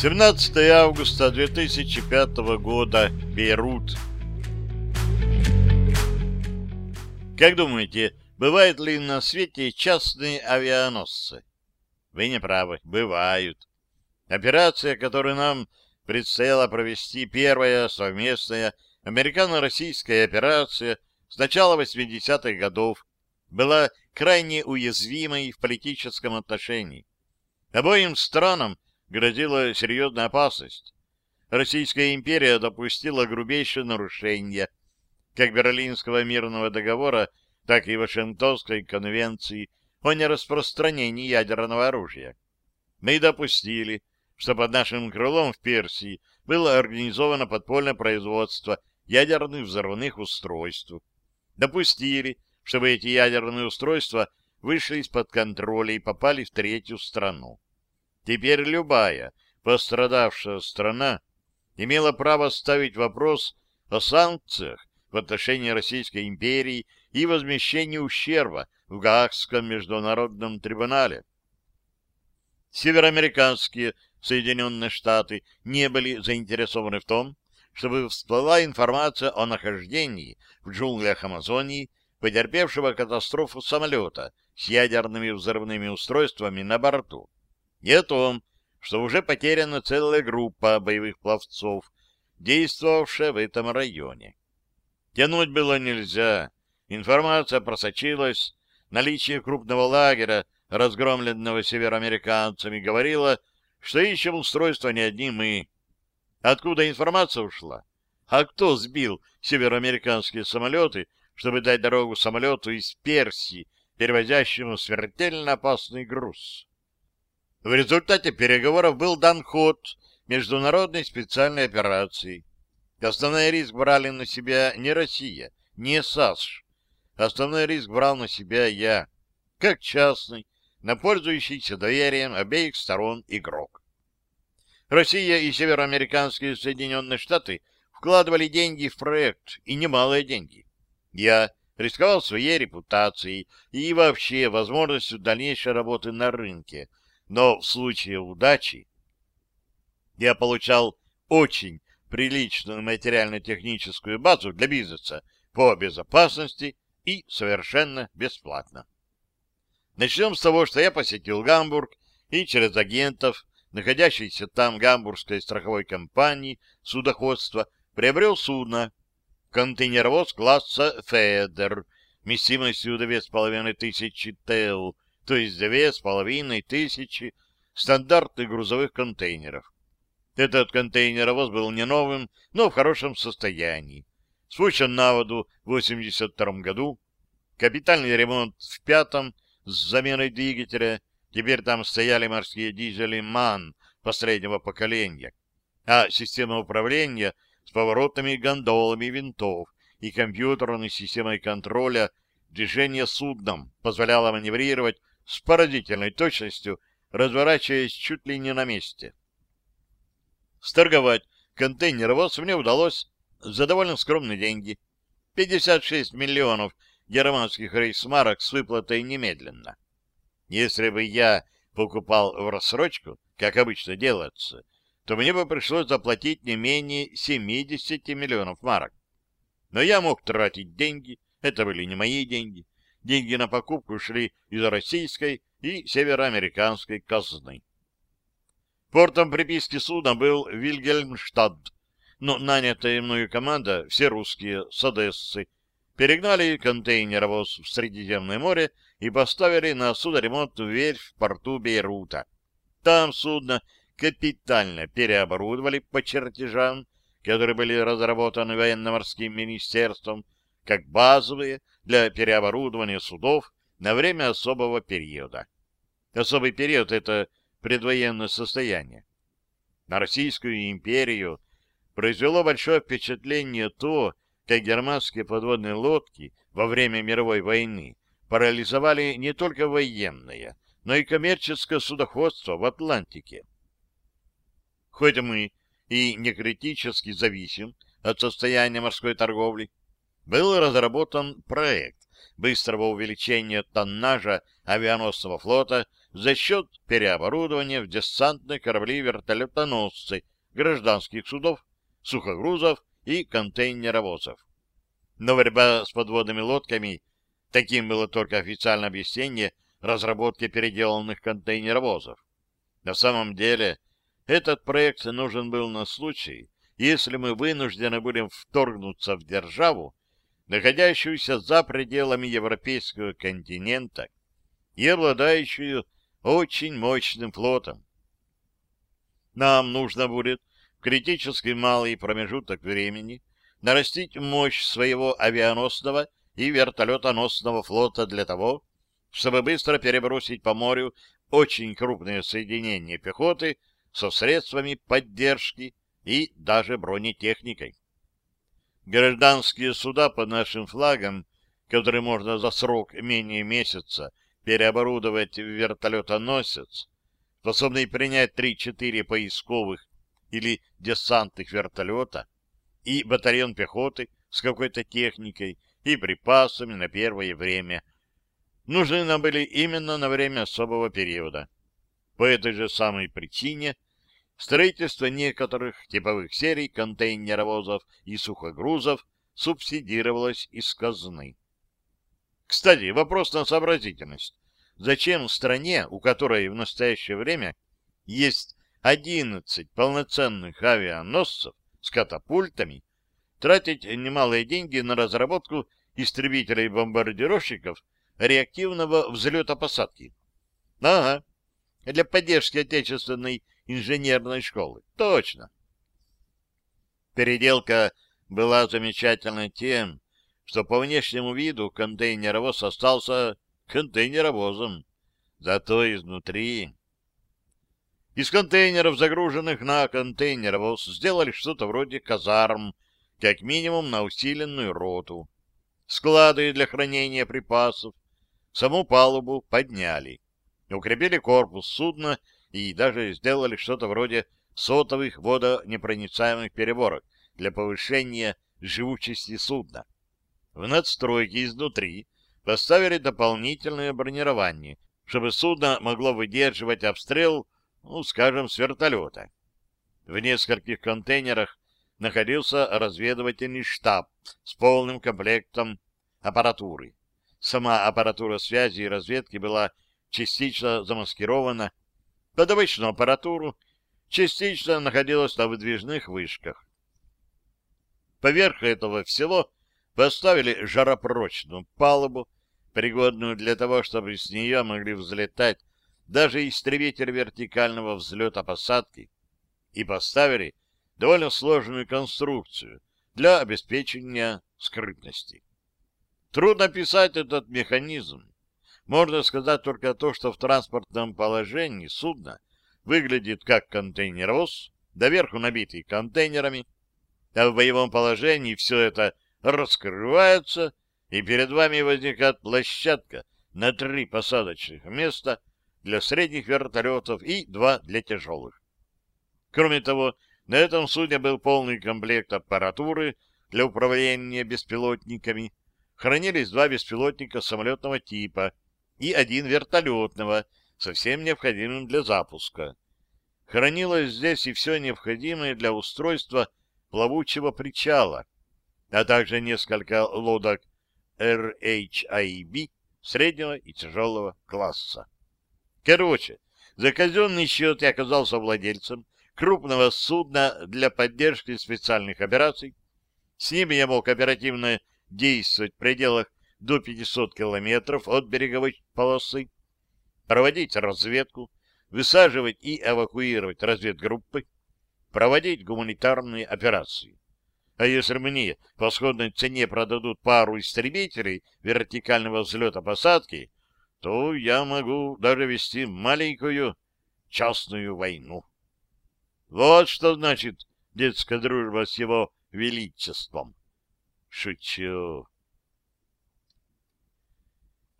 17 августа 2005 года. Бейрут. Как думаете, бывают ли на свете частные авианосцы? Вы не правы, бывают. Операция, которую нам предстояло провести, первая совместная американо-российская операция с начала 80-х годов, была крайне уязвимой в политическом отношении. Обоим странам грозила серьезная опасность. Российская империя допустила грубейшее нарушение как Берлинского мирного договора, так и Вашингтонской конвенции о нераспространении ядерного оружия. Мы допустили, что под нашим крылом в Персии было организовано подпольное производство ядерных взрывных устройств. Допустили, чтобы эти ядерные устройства вышли из-под контроля и попали в третью страну. Теперь любая пострадавшая страна имела право ставить вопрос о санкциях в отношении Российской империи и возмещении ущерба в Гаагском международном трибунале. Североамериканские Соединенные Штаты не были заинтересованы в том, чтобы всплыла информация о нахождении в джунглях Амазонии потерпевшего катастрофу самолета с ядерными взрывными устройствами на борту и о том, что уже потеряна целая группа боевых пловцов, действовавшая в этом районе. Тянуть было нельзя. Информация просочилась. Наличие крупного лагеря, разгромленного североамериканцами, говорило, что ищем устройство не одни мы. Откуда информация ушла? А кто сбил североамериканские самолеты, чтобы дать дорогу самолету из Персии, перевозящему смертельно опасный груз? В результате переговоров был дан ход международной специальной операции. Основной риск брали на себя не Россия, не САСШ. Основной риск брал на себя я, как частный, на пользующийся доверием обеих сторон игрок. Россия и североамериканские Соединенные Штаты вкладывали деньги в проект, и немалые деньги. Я рисковал своей репутацией и вообще возможностью дальнейшей работы на рынке, но в случае удачи я получал очень приличную материально-техническую базу для бизнеса по безопасности и совершенно бесплатно. Начнем с того, что я посетил Гамбург и через агентов, находящейся там гамбургской страховой компании судоходства, приобрел судно контейнеровоз класса «Федер» вместимостью 2500 ТЭЛ, то есть две с половиной тысячи стандартных грузовых контейнеров. Этот контейнеровоз был не новым, но в хорошем состоянии. Спущен на воду в 1982 году, капитальный ремонт в пятом с заменой двигателя, теперь там стояли морские дизели МАН последнего поколения, а система управления с поворотными гондолами винтов и компьютерной системой контроля движения судном позволяла маневрировать с поразительной точностью, разворачиваясь чуть ли не на месте. Сторговать контейнеровоз мне удалось за довольно скромные деньги. 56 миллионов германских рейсмарок с выплатой немедленно. Если бы я покупал в рассрочку, как обычно делается, то мне бы пришлось заплатить не менее 70 миллионов марок. Но я мог тратить деньги, это были не мои деньги, деньги на покупку шли из российской и североамериканской казны. Портом приписки судна был Вильгельмштадт, но нанятая мною команда, все русские, с Одессы, перегнали контейнеровоз в Средиземное море и поставили на судоремонт верфь в порту Бейрута. Там судно капитально переоборудовали по чертежам, которые были разработаны военно-морским министерством, как базовые для переоборудования судов на время особого периода. Особый период — это предвоенное состояние. На Российскую империю произвело большое впечатление то, как германские подводные лодки во время мировой войны парализовали не только военное, но и коммерческое судоходство в Атлантике. Хоть мы и не критически зависим от состояния морской торговли, был разработан проект быстрого увеличения тоннажа авианосного флота за счет переоборудования в десантные корабли-вертолетоносцы, гражданских судов, сухогрузов и контейнеровозов. Но борьба с подводными лодками, таким было только официальное объяснение разработки переделанных контейнеровозов. На самом деле, этот проект нужен был на случай, если мы вынуждены будем вторгнуться в державу, находящуюся за пределами европейского континента и обладающую очень мощным флотом. Нам нужно будет в критически малый промежуток времени нарастить мощь своего авианосного и вертолетоносного флота для того, чтобы быстро перебросить по морю очень крупные соединения пехоты со средствами поддержки и даже бронетехникой. Гражданские суда под нашим флагом, которые можно за срок менее месяца переоборудовать в вертолетоносец, способный принять 3-4 поисковых или десантных вертолета и батальон пехоты с какой-то техникой и припасами на первое время, нужны нам были именно на время особого периода. По этой же самой причине – Строительство некоторых типовых серий контейнеровозов и сухогрузов субсидировалось из казны. Кстати, вопрос на сообразительность. Зачем стране, у которой в настоящее время есть 11 полноценных авианосцев с катапультами, тратить немалые деньги на разработку истребителей-бомбардировщиков реактивного взлета-посадки? Ага, для поддержки отечественной инженерной школы. Точно. Переделка была замечательна тем, что по внешнему виду контейнеровоз остался контейнеровозом, зато изнутри... Из контейнеров, загруженных на контейнеровоз, сделали что-то вроде казарм, как минимум на усиленную роту. Склады для хранения припасов, саму палубу подняли, укрепили корпус судна и даже сделали что-то вроде сотовых водонепроницаемых переборок для повышения живучести судна. В надстройке изнутри поставили дополнительное бронирование, чтобы судно могло выдерживать обстрел, ну, скажем, с вертолета. В нескольких контейнерах находился разведывательный штаб с полным комплектом аппаратуры. Сама аппаратура связи и разведки была частично замаскирована под обычную аппаратуру, частично находилась на выдвижных вышках. Поверх этого всего поставили жаропрочную палубу, пригодную для того, чтобы с нее могли взлетать даже истребители вертикального взлета-посадки, и поставили довольно сложную конструкцию для обеспечения скрытности. Трудно писать этот механизм, можно сказать только то, что в транспортном положении судно выглядит как контейнеровоз, доверху набитый контейнерами, а в боевом положении все это раскрывается, и перед вами возникает площадка на три посадочных места для средних вертолетов и два для тяжелых. Кроме того, на этом судне был полный комплект аппаратуры для управления беспилотниками, хранились два беспилотника самолетного типа — и один вертолетного, совсем необходимым для запуска. Хранилось здесь и все необходимое для устройства плавучего причала, а также несколько лодок RHIB среднего и тяжелого класса. Короче, за казенный счет я оказался владельцем крупного судна для поддержки специальных операций. С ними я мог оперативно действовать в пределах до 500 километров от береговой полосы, проводить разведку, высаживать и эвакуировать разведгруппы, проводить гуманитарные операции. А если мне по сходной цене продадут пару истребителей вертикального взлета-посадки, то я могу даже вести маленькую частную войну. Вот что значит детская дружба с его величеством. Шучу.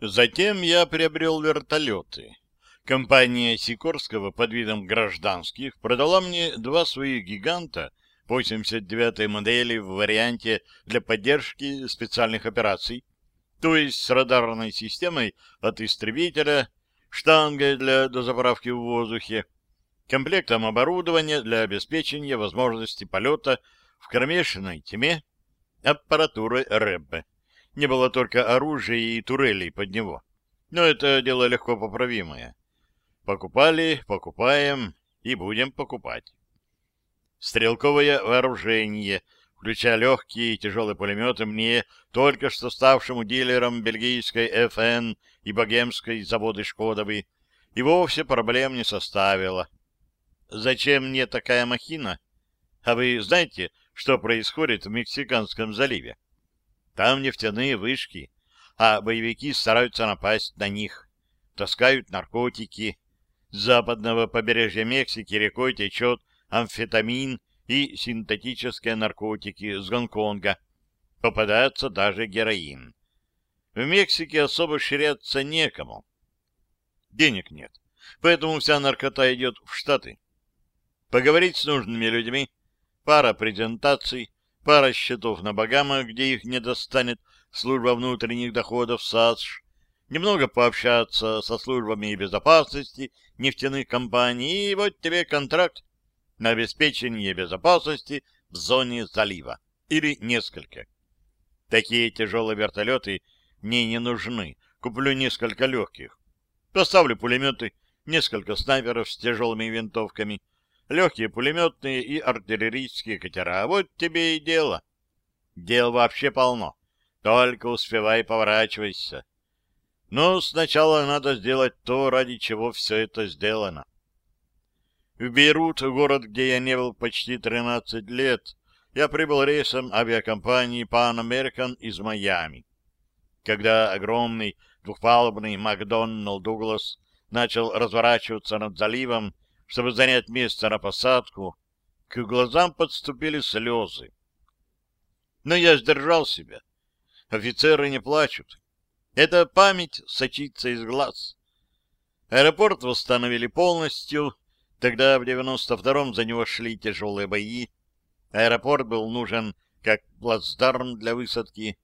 Затем я приобрел вертолеты. Компания Сикорского под видом гражданских продала мне два своих гиганта 89-й модели в варианте для поддержки специальных операций, то есть с радарной системой от истребителя, штангой для дозаправки в воздухе, комплектом оборудования для обеспечения возможности полета в кромешной тьме, аппаратурой РЭБ. Не было только оружия и турелей под него. Но это дело легко поправимое. Покупали, покупаем и будем покупать. Стрелковое вооружение, включая легкие и тяжелые пулеметы, мне, только что ставшему дилером бельгийской ФН и богемской заводы Шкодовы, и вовсе проблем не составило. Зачем мне такая махина? А вы знаете, что происходит в Мексиканском заливе? Там нефтяные вышки, а боевики стараются напасть на них. Таскают наркотики. С западного побережья Мексики рекой течет амфетамин и синтетические наркотики с Гонконга. Попадается даже героин. В Мексике особо ширяться некому. Денег нет, поэтому вся наркота идет в Штаты. Поговорить с нужными людьми, пара презентаций, пара счетов на Багамах, где их не достанет служба внутренних доходов САСШ, немного пообщаться со службами безопасности нефтяных компаний, и вот тебе контракт на обеспечение безопасности в зоне залива. Или несколько. Такие тяжелые вертолеты мне не нужны. Куплю несколько легких. Поставлю пулеметы, несколько снайперов с тяжелыми винтовками, легкие пулеметные и артиллерийские катера. Вот тебе и дело. Дел вообще полно. Только успевай поворачивайся. Но сначала надо сделать то, ради чего все это сделано. В Бейрут, город, где я не был почти 13 лет, я прибыл рейсом авиакомпании Pan American из Майами. Когда огромный двухпалубный Макдоналл Дуглас начал разворачиваться над заливом, чтобы занять место на посадку, к глазам подступили слезы. Но я сдержал себя. Офицеры не плачут. Эта память сочится из глаз. Аэропорт восстановили полностью, Тогда в 92-м за него шли тяжелые бои. Аэропорт был нужен как плацдарм для высадки.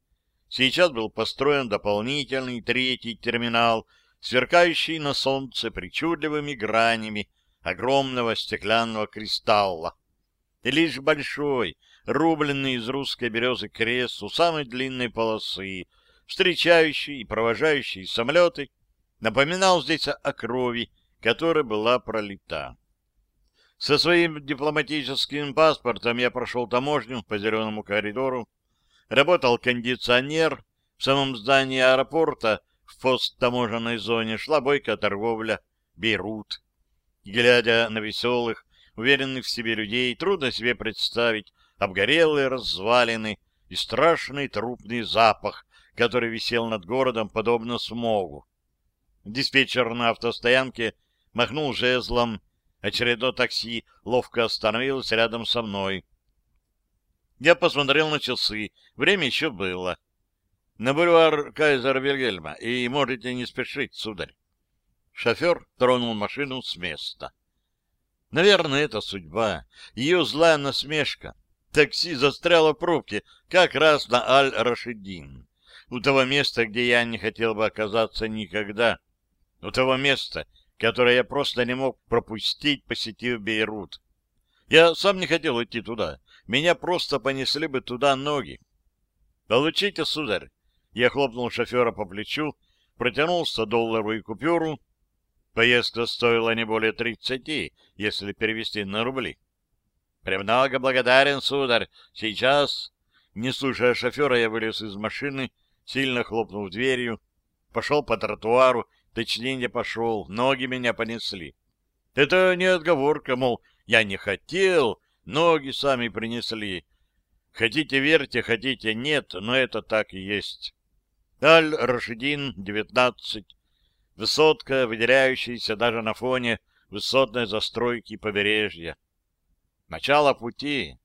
Сейчас был построен дополнительный третий терминал, сверкающий на солнце причудливыми гранями огромного стеклянного кристалла. И лишь большой, рубленный из русской березы крест у самой длинной полосы, встречающий и провожающий самолеты, напоминал здесь о крови, которая была пролита. Со своим дипломатическим паспортом я прошел таможню по зеленому коридору. Работал кондиционер. В самом здании аэропорта в посттаможенной зоне шла бойкая торговля. Бейрут. Глядя на веселых, уверенных в себе людей, трудно себе представить обгорелые развалины и страшный трупный запах, который висел над городом, подобно смогу. Диспетчер на автостоянке махнул жезлом, Очередное такси ловко остановилось рядом со мной. Я посмотрел на часы. Время еще было. На бульвар Кайзера Вильгельма, и можете не спешить, сударь. Шофер тронул машину с места. Наверное, это судьба. Ее злая насмешка. Такси застряло в пробке как раз на Аль-Рашидин. У того места, где я не хотел бы оказаться никогда. У того места, которое я просто не мог пропустить, посетив Бейрут. Я сам не хотел идти туда. Меня просто понесли бы туда ноги. «Получите, сударь!» Я хлопнул шофера по плечу, протянул 100-долларовую купюру. Поездка стоила не более тридцати, если перевести на рубли. «Премного благодарен, сударь. Сейчас...» Не слушая шофера, я вылез из машины, сильно хлопнув дверью, пошел по тротуару Точнее, не пошел, ноги меня понесли. Это не отговорка, мол, я не хотел, ноги сами принесли. Хотите верьте, хотите нет, но это так и есть. Аль-Рашидин, 19. Высотка, выделяющаяся даже на фоне высотной застройки побережья. Начало пути.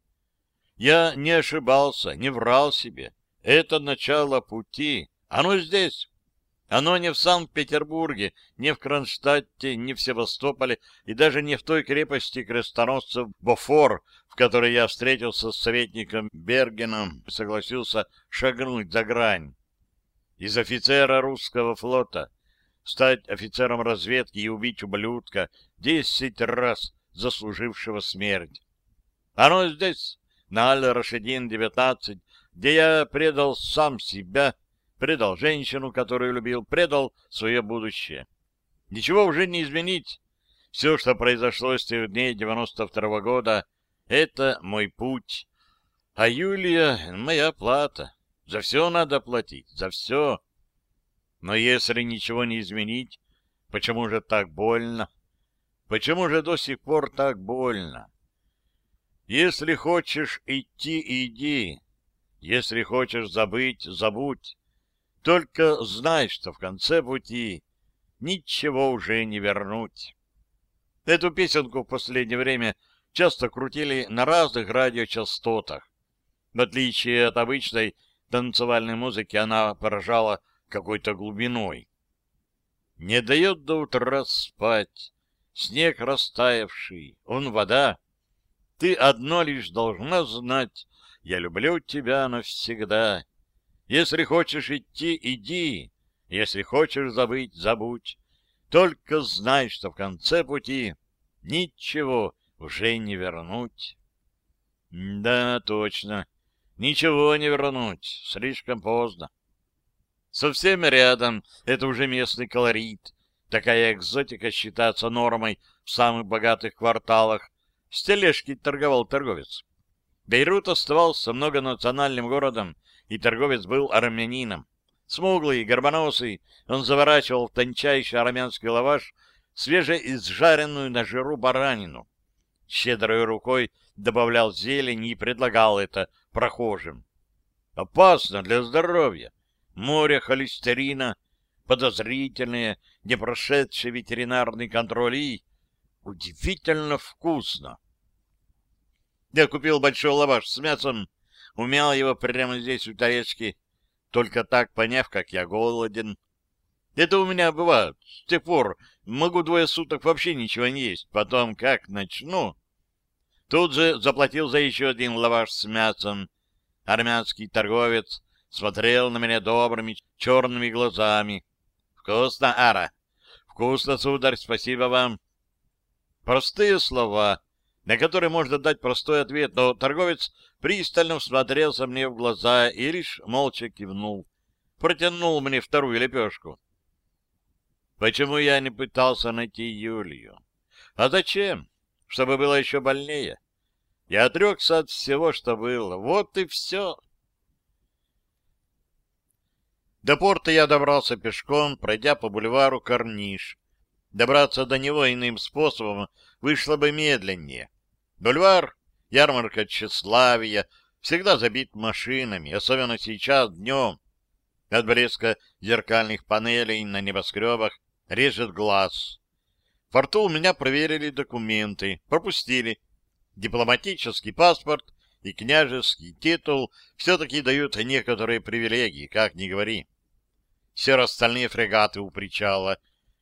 Я не ошибался, не врал себе. Это начало пути. Оно здесь. Оно не в Санкт-Петербурге, не в Кронштадте, не в Севастополе и даже не в той крепости крестоносцев Бофор, в которой я встретился с советником Бергеном и согласился шагнуть за грань. Из офицера русского флота, стать офицером разведки и убить ублюдка, десять раз заслужившего смерть. Оно здесь, на Аль-Рашидин-19, где я предал сам себя, предал женщину, которую любил, предал свое будущее. Ничего уже не изменить. Все, что произошло с тех дней 92-го года, это мой путь. А Юлия — моя плата. За все надо платить, за все. Но если ничего не изменить, почему же так больно? Почему же до сих пор так больно? Если хочешь идти, иди. Если хочешь забыть, забудь. Только знай, что в конце пути ничего уже не вернуть. Эту песенку в последнее время часто крутили на разных радиочастотах. В отличие от обычной танцевальной музыки, она поражала какой-то глубиной. Не дает до утра спать, снег растаявший, он вода. Ты одно лишь должна знать, я люблю тебя навсегда. Если хочешь идти, иди, если хочешь забыть, забудь. Только знай, что в конце пути ничего уже не вернуть. Да, точно, ничего не вернуть, слишком поздно. Совсем рядом это уже местный колорит. Такая экзотика считается нормой в самых богатых кварталах. С тележки торговал торговец. Бейрут оставался многонациональным городом, и торговец был армянином. Смуглый, горбоносый, он заворачивал в тончайший армянский лаваш свежеизжаренную на жиру баранину. Щедрой рукой добавлял зелень и предлагал это прохожим. Опасно для здоровья море холестерина, подозрительные, не прошедшие ветеринарный контроль и... Удивительно вкусно. Я купил большой лаваш с мясом, умял его прямо здесь у тарелки, только так поняв, как я голоден. Это у меня бывает. С тех пор могу двое суток вообще ничего не есть. Потом как начну... Тут же заплатил за еще один лаваш с мясом. Армянский торговец смотрел на меня добрыми черными глазами. «Вкусно, Ара!» «Вкусно, сударь, спасибо вам!» Простые слова, на которые можно дать простой ответ, но торговец пристально всмотрелся мне в глаза и лишь молча кивнул. Протянул мне вторую лепешку. Почему я не пытался найти Юлию? А зачем? Чтобы было еще больнее. Я отрекся от всего, что было. Вот и все. До порта я добрался пешком, пройдя по бульвару Корниш. Добраться до него иным способом вышло бы медленнее. Бульвар, ярмарка тщеславия, всегда забит машинами, особенно сейчас, днем. От блеска зеркальных панелей на небоскребах режет глаз. В порту у меня проверили документы, пропустили. Дипломатический паспорт и княжеский титул все-таки дают некоторые привилегии, как ни говори. Серо-стальные фрегаты у причала,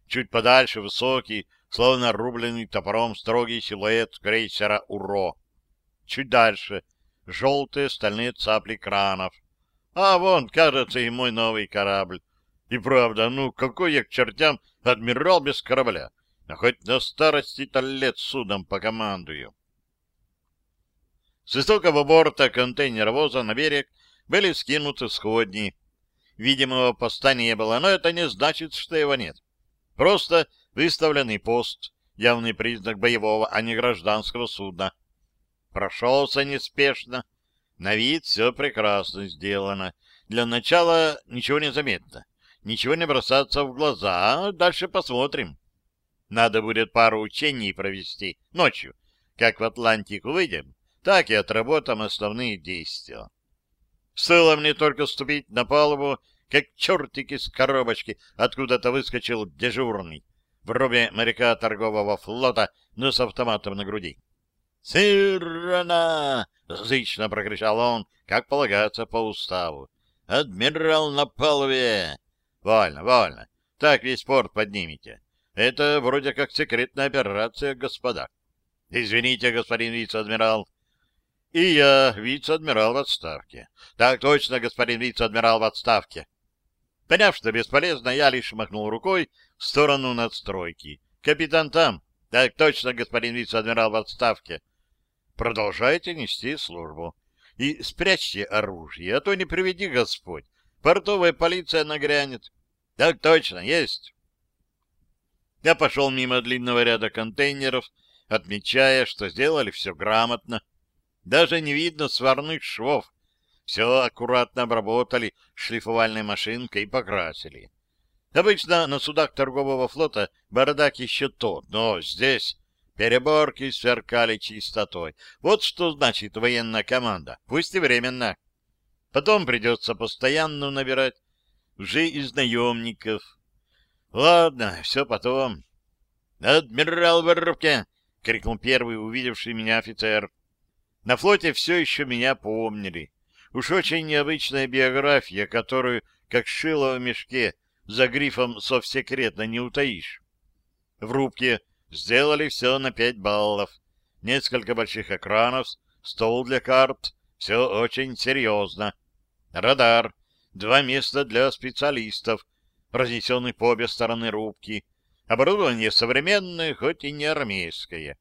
чуть подальше высокий, словно рубленный топором строгий силуэт крейсера «Уро». Чуть дальше желтые стальные цапли кранов. А вон, кажется, и мой новый корабль. И правда, ну какой я к чертям адмирал без корабля? А хоть на старости-то лет судом покомандую. С высокого борта контейнеровоза на берег были скинуты сходни. Видимого поста не было, но это не значит, что его нет. Просто выставленный пост, явный признак боевого, а не гражданского судна. Прошелся неспешно. На вид все прекрасно сделано. Для начала ничего не заметно. Ничего не бросаться в глаза, а дальше посмотрим. Надо будет пару учений провести ночью. Как в Атлантику выйдем, так и отработаем основные действия. Стоило мне только ступить на палубу, как чертик из коробочки откуда-то выскочил дежурный в робе моряка торгового флота, но с автоматом на груди. «Сирена!» — зычно прокричал он, как полагается по уставу. «Адмирал на палубе!» «Вольно, вольно. Так весь порт поднимите. Это вроде как секретная операция, господа». «Извините, господин вице-адмирал, и я вице-адмирал в отставке. Так точно, господин вице-адмирал в отставке. Поняв, что бесполезно, я лишь махнул рукой в сторону надстройки. «Капитан там?» «Так точно, господин вице-адмирал в отставке». «Продолжайте нести службу. И спрячьте оружие, а то не приведи Господь. Портовая полиция нагрянет». «Так точно, есть». Я пошел мимо длинного ряда контейнеров, отмечая, что сделали все грамотно. Даже не видно сварных швов. Все аккуратно обработали шлифовальной машинкой и покрасили. Обычно на судах торгового флота бардак еще тот, но здесь переборки сверкали чистотой. Вот что значит военная команда, пусть и временно. Потом придется постоянно набирать уже из наемников. Ладно, все потом. «Адмирал в рубке!» — крикнул первый увидевший меня офицер. На флоте все еще меня помнили. Уж очень необычная биография, которую, как шило в мешке, за грифом «Совсекретно» не утаишь. В рубке сделали все на пять баллов. Несколько больших экранов, стол для карт, все очень серьезно. Радар, два места для специалистов, разнесенных по обе стороны рубки. Оборудование современное, хоть и не армейское.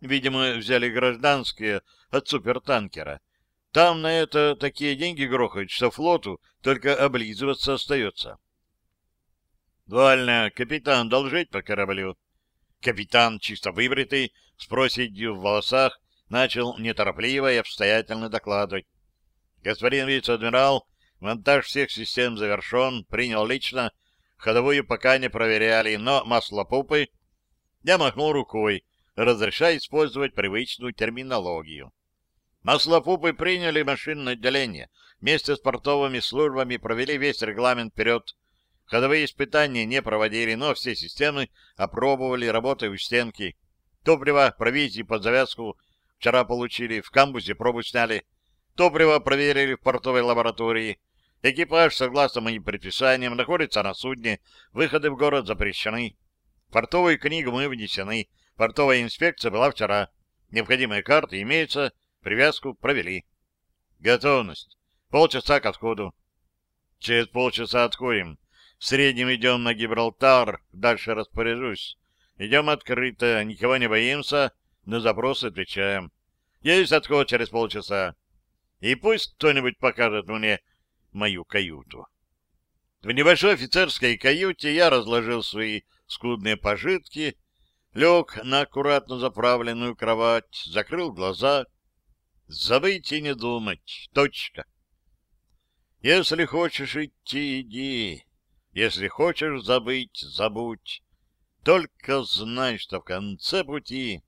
Видимо, взяли гражданское от супертанкера. Там на это такие деньги грохают, что флоту только облизываться остается. Вольно, капитан, должить по кораблю. Капитан, чисто выбритый, с проседью в волосах, начал неторопливо и обстоятельно докладывать. Господин вице-адмирал, монтаж всех систем завершен, принял лично, ходовую пока не проверяли, но маслопупы... Я махнул рукой, разрешая использовать привычную терминологию. Маслопупы приняли машинное отделение. Вместе с портовыми службами провели весь регламент вперед. Ходовые испытания не проводили, но все системы опробовали, работая у стенки. Топливо, провизии под завязку вчера получили, в камбузе пробу сняли. Топливо проверили в портовой лаборатории. Экипаж, согласно моим предписаниям, находится на судне. Выходы в город запрещены. Портовую книгу мы внесены. Портовая инспекция была вчера. Необходимые карты имеются Привязку провели. Готовность. Полчаса к отходу. Через полчаса отходим. В среднем идем на Гибралтар, дальше распоряжусь. Идем открыто, никого не боимся, на запросы отвечаем. Есть отход через полчаса. И пусть кто-нибудь покажет мне мою каюту. В небольшой офицерской каюте я разложил свои скудные пожитки, лег на аккуратно заправленную кровать, закрыл глаза Забыть и не думать. Точка. Если хочешь идти, иди. Если хочешь забыть, забудь. Только знай, что в конце пути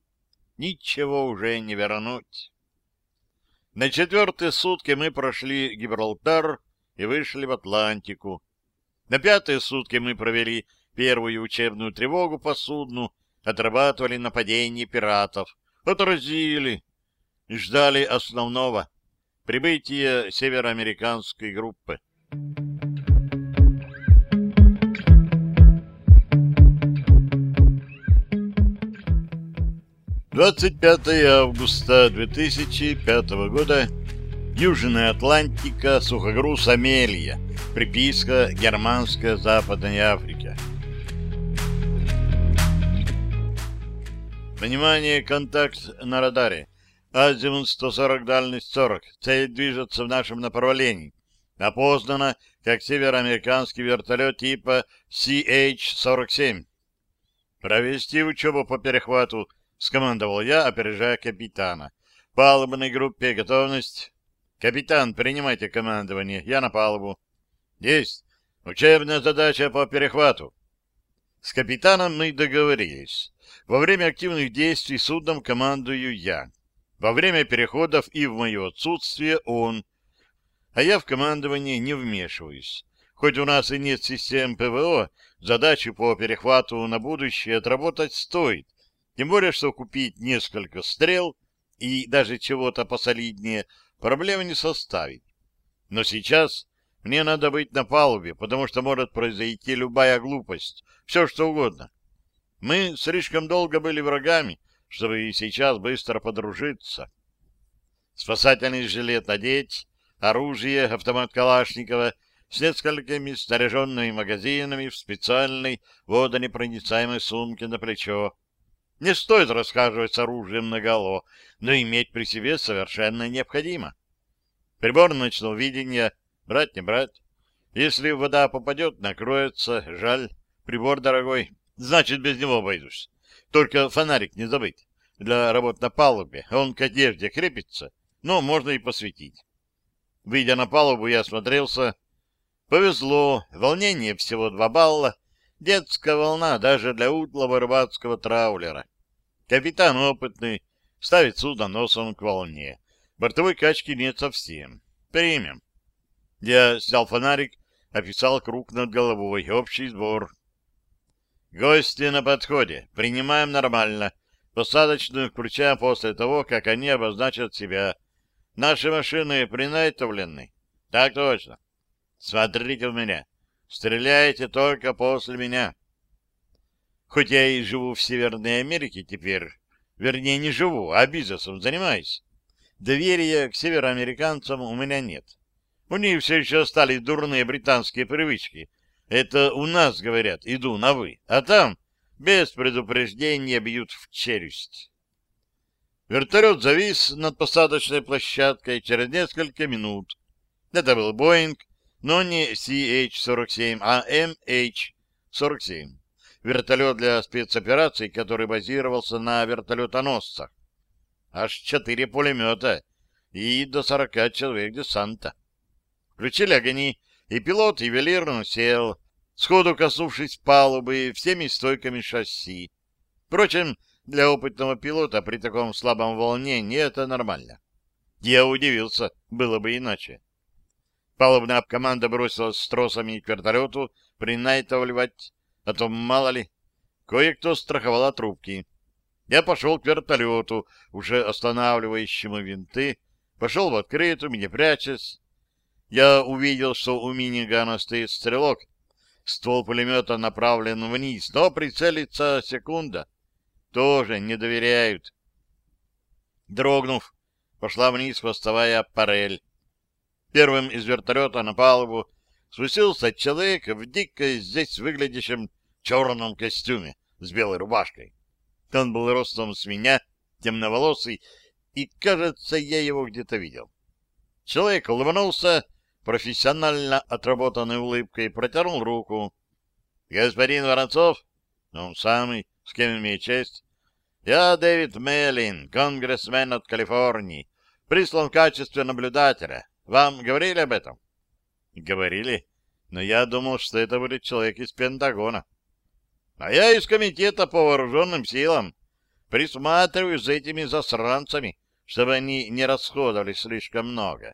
ничего уже не вернуть. На четвертые сутки мы прошли Гибралтар и вышли в Атлантику. На пятые сутки мы провели первую учебную тревогу по судну, отрабатывали нападение пиратов, отразили, ждали основного — прибытия североамериканской группы. Двадцать пятое августа 2005 года. Южная Атлантика, сухогруз Амелия. Приписка Германская Западная Африка. Внимание, контакт на радаре. Азимут 140, дальность 40. Цель движется в нашем направлении. Опознана как североамериканский вертолет типа CH-47. Провести учебу по перехвату, скомандовал я, опережая капитана. Палубной группе готовность. Капитан, принимайте командование. Я на палубу. Есть. Учебная задача по перехвату. С капитаном мы договорились. Во время активных действий судном командую я. Во время переходов и в мое отсутствие он, а я в командовании не вмешиваюсь. Хоть у нас и нет систем ПВО, задачу по перехвату на будущее отработать стоит. Тем более, что купить несколько стрел и даже чего-то посолиднее проблемы не составит. Но сейчас мне надо быть на палубе, потому что может произойти любая глупость, все что угодно. Мы слишком долго были врагами, чтобы и сейчас быстро подружиться. Спасательный жилет надеть, оружие, автомат Калашникова с несколькими снаряженными магазинами в специальной водонепроницаемой сумке на плечо. Не стоит расхаживать с оружием наголо, но иметь при себе совершенно необходимо. Прибор ночного видения брать не брать. Если вода попадет, накроется. Жаль, прибор дорогой. Значит, без него обойдусь. Только фонарик не забыть. Для работ на палубе. Он к одежде крепится, но можно и посветить. Выйдя на палубу, я осмотрелся. Повезло. Волнение всего два балла. Детская волна даже для утлого рыбацкого траулера. Капитан опытный, ставит судно носом к волне. Бортовой качки нет совсем. Примем. Я снял фонарик, описал круг над головой. Общий сбор. Гости на подходе. Принимаем нормально. Посадочную включаем после того, как они обозначат себя. Наши машины принайтовлены. Так точно. Смотрите в меня. Стреляйте только после меня. Хоть я и живу в Северной Америке теперь, вернее, не живу, а бизнесом занимаюсь, доверия к североамериканцам у меня нет. У них все еще остались дурные британские привычки. Это у нас, говорят, иду на «вы», а там без предупреждения бьют в челюсть. Вертолет завис над посадочной площадкой через несколько минут. Это был Боинг но не CH-47, а MH-47. Вертолет для спецопераций, который базировался на вертолетоносцах. Аж четыре пулемета и до сорока человек десанта. Включили огни, и пилот ювелирно сел, сходу коснувшись палубы всеми стойками шасси. Впрочем, для опытного пилота при таком слабом волнении это нормально. Я удивился, было бы иначе. Палубная команда бросилась с тросами к вертолету принайтовливать, а то мало ли. Кое-кто страховал трубки. Я пошел к вертолету, уже останавливающему винты, пошел в открытую, не прячась. Я увидел, что у минигана стоит стрелок. Ствол пулемета направлен вниз, но прицелиться секунда. Тоже не доверяют. Дрогнув, пошла вниз хвостовая парель. Первым из вертолета на палубу спустился человек в дико здесь выглядящем черном костюме с белой рубашкой. Он был ростом с меня, темноволосый, и, кажется, я его где-то видел. Человек улыбнулся, профессионально отработанной улыбкой, протянул руку. — Господин Воронцов? — Он самый, с кем имею честь. — Я Дэвид Меллин, конгрессмен от Калифорнии, прислан в качестве наблюдателя. Вам говорили об этом? Говорили, но я думал, что это будет человек из Пентагона. А я из комитета по вооруженным силам. Присматриваю за этими засранцами, чтобы они не расходовали слишком много.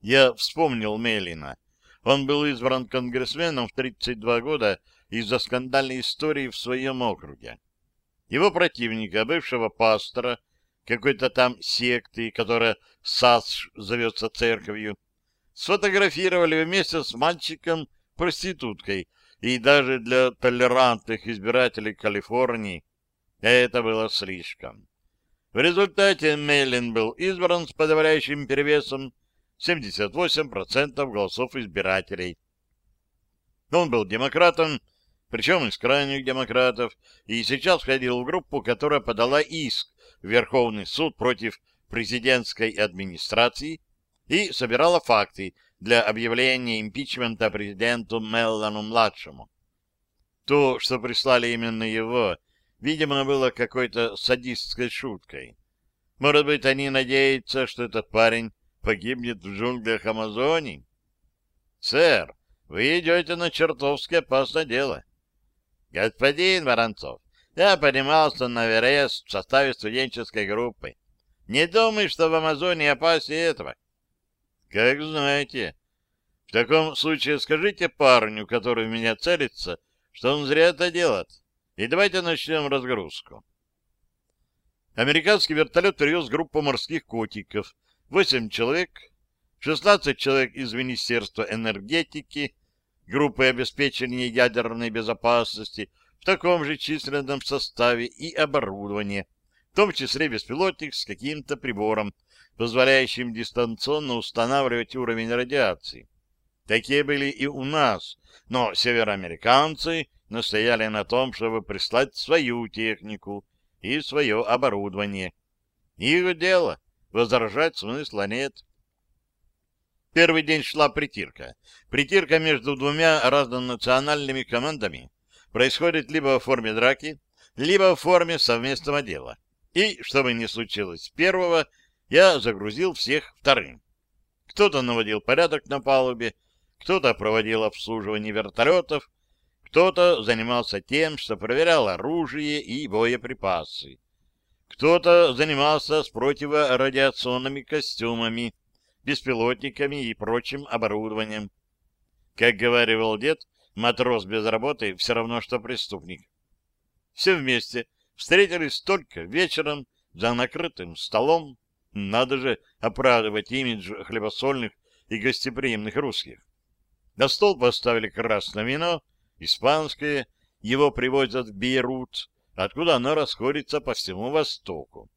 Я вспомнил Мелина. Он был избран конгрессменом в 32 года из-за скандальной истории в своем округе. Его противника, бывшего пастора, какой-то там секты, которая САС зовется церковью, сфотографировали вместе с мальчиком-проституткой, и даже для толерантных избирателей Калифорнии это было слишком. В результате Мейлин был избран с подавляющим перевесом 78% голосов избирателей. Он был демократом, причем из крайних демократов, и сейчас входил в группу, которая подала иск Верховный суд против президентской администрации и собирала факты для объявления импичмента президенту Меллану-младшему. То, что прислали именно его, видимо, было какой-то садистской шуткой. Может быть, они надеются, что этот парень погибнет в джунглях Амазонии? Сэр, вы идете на чертовски опасное дело. Господин Воронцов, я поднимался на Верес в составе студенческой группы. Не думай, что в Амазонии опаснее этого. Как знаете. В таком случае скажите парню, который в меня целится, что он зря это делает. И давайте начнем разгрузку. Американский вертолет привез группу морских котиков. Восемь человек, 16 человек из Министерства энергетики, группы обеспечения ядерной безопасности, в таком же численном составе и оборудование, в том числе беспилотник с каким-то прибором, позволяющим дистанционно устанавливать уровень радиации. Такие были и у нас, но североамериканцы настояли на том, чтобы прислать свою технику и свое оборудование. Их дело, возражать смысла нет. Первый день шла притирка. Притирка между двумя разнонациональными командами происходит либо в форме драки, либо в форме совместного дела. И, чтобы не случилось первого, я загрузил всех вторым. Кто-то наводил порядок на палубе, кто-то проводил обслуживание вертолетов, кто-то занимался тем, что проверял оружие и боеприпасы. Кто-то занимался с противорадиационными костюмами, беспилотниками и прочим оборудованием. Как говорил дед, матрос без работы все равно, что преступник. Все вместе встретились только вечером за накрытым столом. Надо же оправдывать имидж хлебосольных и гостеприимных русских. На стол поставили красное вино, испанское, его привозят в Бейрут, откуда оно расходится по всему Востоку.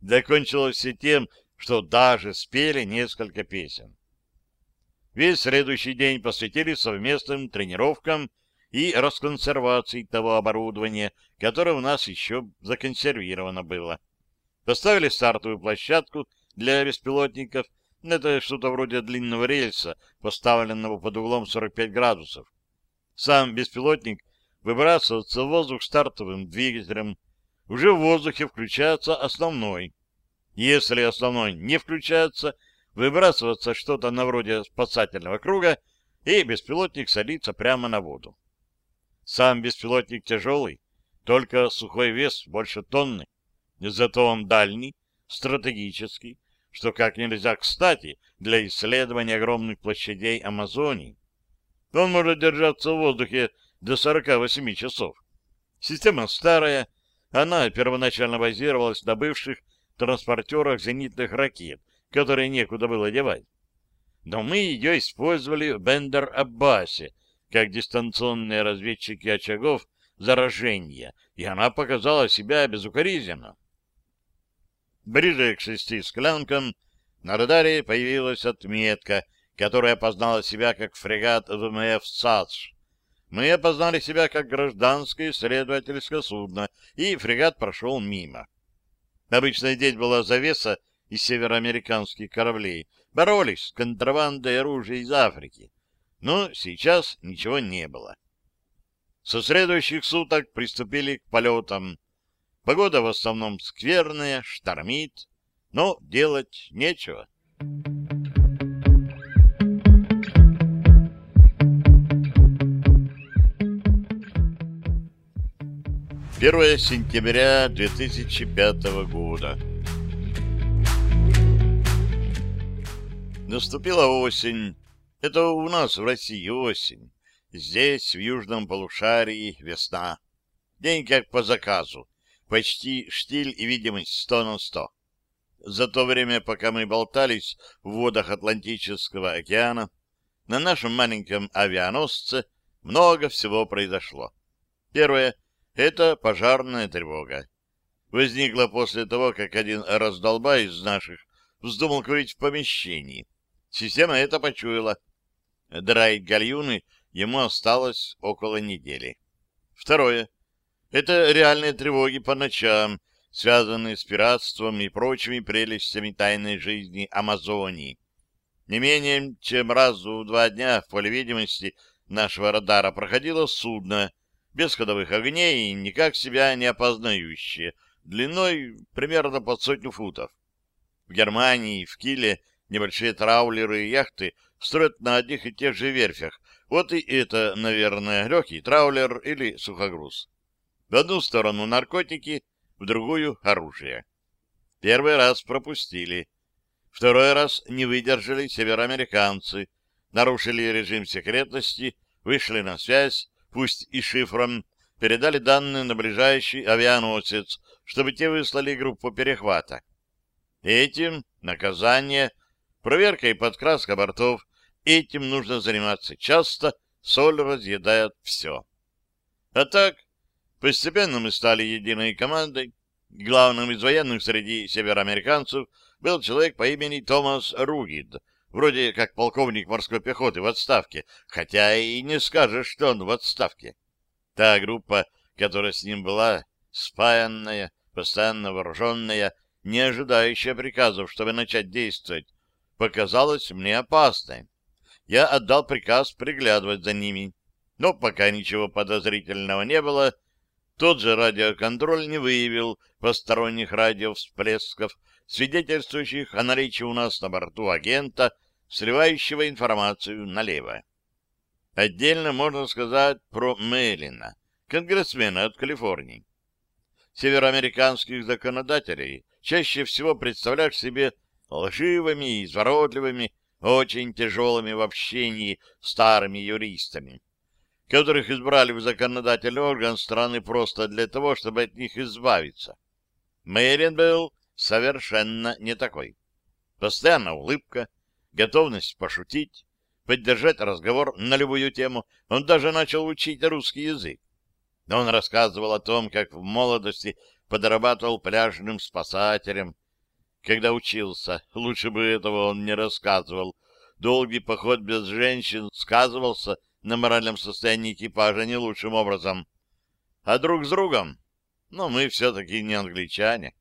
Закончилось все тем, что даже спели несколько песен. Весь следующий день посвятили совместным тренировкам и расконсервации того оборудования, которое у нас еще законсервировано было. Поставили стартовую площадку для беспилотников — это что-то вроде длинного рельса, поставленного под углом 45 градусов. Сам беспилотник выбрасывается в воздух стартовым двигателем. Уже в воздухе включается основной. Если основной не включается, выбрасывается что-то на вроде спасательного круга, и беспилотник садится прямо на воду. Сам беспилотник тяжелый, только сухой вес больше тонны. Зато он дальний, стратегический, что как нельзя кстати для исследования огромных площадей Амазонии. Он может держаться в воздухе до 48 часов. Система старая, она первоначально базировалась на бывших транспортерах зенитных ракет, которые некуда было девать. Но мы ее использовали в Бендер-Аббасе как дистанционные разведчики очагов заражения, и она показала себя безукоризненно. Ближе к шести склянкам на радаре появилась отметка, которая опознала себя как фрегат ВМФ САДЖ. Мы опознали себя как гражданское исследовательское судно, и фрегат прошел мимо. Обычно здесь была завеса из североамериканских кораблей. Боролись с контрабандой оружия из Африки. Но сейчас ничего не было. Со следующих суток приступили к полетам. Погода в основном скверная, штормит, но делать нечего. Первое сентября 2005 года. Наступила осень. Это у нас в России осень. Здесь, в южном полушарии, весна. День как по заказу почти штиль и видимость сто на сто. За то время, пока мы болтались в водах Атлантического океана, на нашем маленьком авианосце много всего произошло. Первое — это пожарная тревога. Возникла после того, как один раздолбай из наших вздумал курить в помещении. Система это почуяла. Драить гальюны ему осталось около недели. Второе — это реальные тревоги по ночам, связанные с пиратством и прочими прелестями тайной жизни Амазонии. Не менее чем раз в два дня в поле видимости нашего радара проходило судно, без ходовых огней и никак себя не опознающее, длиной примерно под сотню футов. В Германии, в Киле небольшие траулеры и яхты строят на одних и тех же верфях. Вот и это, наверное, легкий траулер или сухогруз. В одну сторону наркотики, в другую — оружие. Первый раз пропустили. Второй раз не выдержали североамериканцы, нарушили режим секретности, вышли на связь, пусть и шифром, передали данные на ближайший авианосец, чтобы те выслали группу перехвата. Этим наказание, проверка и подкраска бортов, этим нужно заниматься часто, соль разъедает все. А так, Постепенно мы стали единой командой. Главным из военных среди североамериканцев был человек по имени Томас Ругид. Вроде как полковник морской пехоты в отставке, хотя и не скажешь, что он в отставке. Та группа, которая с ним была, спаянная, постоянно вооруженная, не ожидающая приказов, чтобы начать действовать, показалась мне опасной. Я отдал приказ приглядывать за ними, но пока ничего подозрительного не было, тот же радиоконтроль не выявил посторонних радиовсплесков, свидетельствующих о наличии у нас на борту агента, сливающего информацию налево. Отдельно можно сказать про Меллина, конгрессмена от Калифорнии. Североамериканских законодателей чаще всего представляешь себе лживыми и изворотливыми, очень тяжелыми в общении старыми юристами которых избрали в законодательный орган страны просто для того, чтобы от них избавиться. Мэрин был совершенно не такой. Постоянно улыбка, готовность пошутить, поддержать разговор на любую тему. Он даже начал учить русский язык. Он рассказывал о том, как в молодости подрабатывал пляжным спасателем. Когда учился, лучше бы этого он не рассказывал. Долгий поход без женщин сказывался на моральном состоянии экипажа не лучшим образом. А друг с другом? Но мы все-таки не англичане.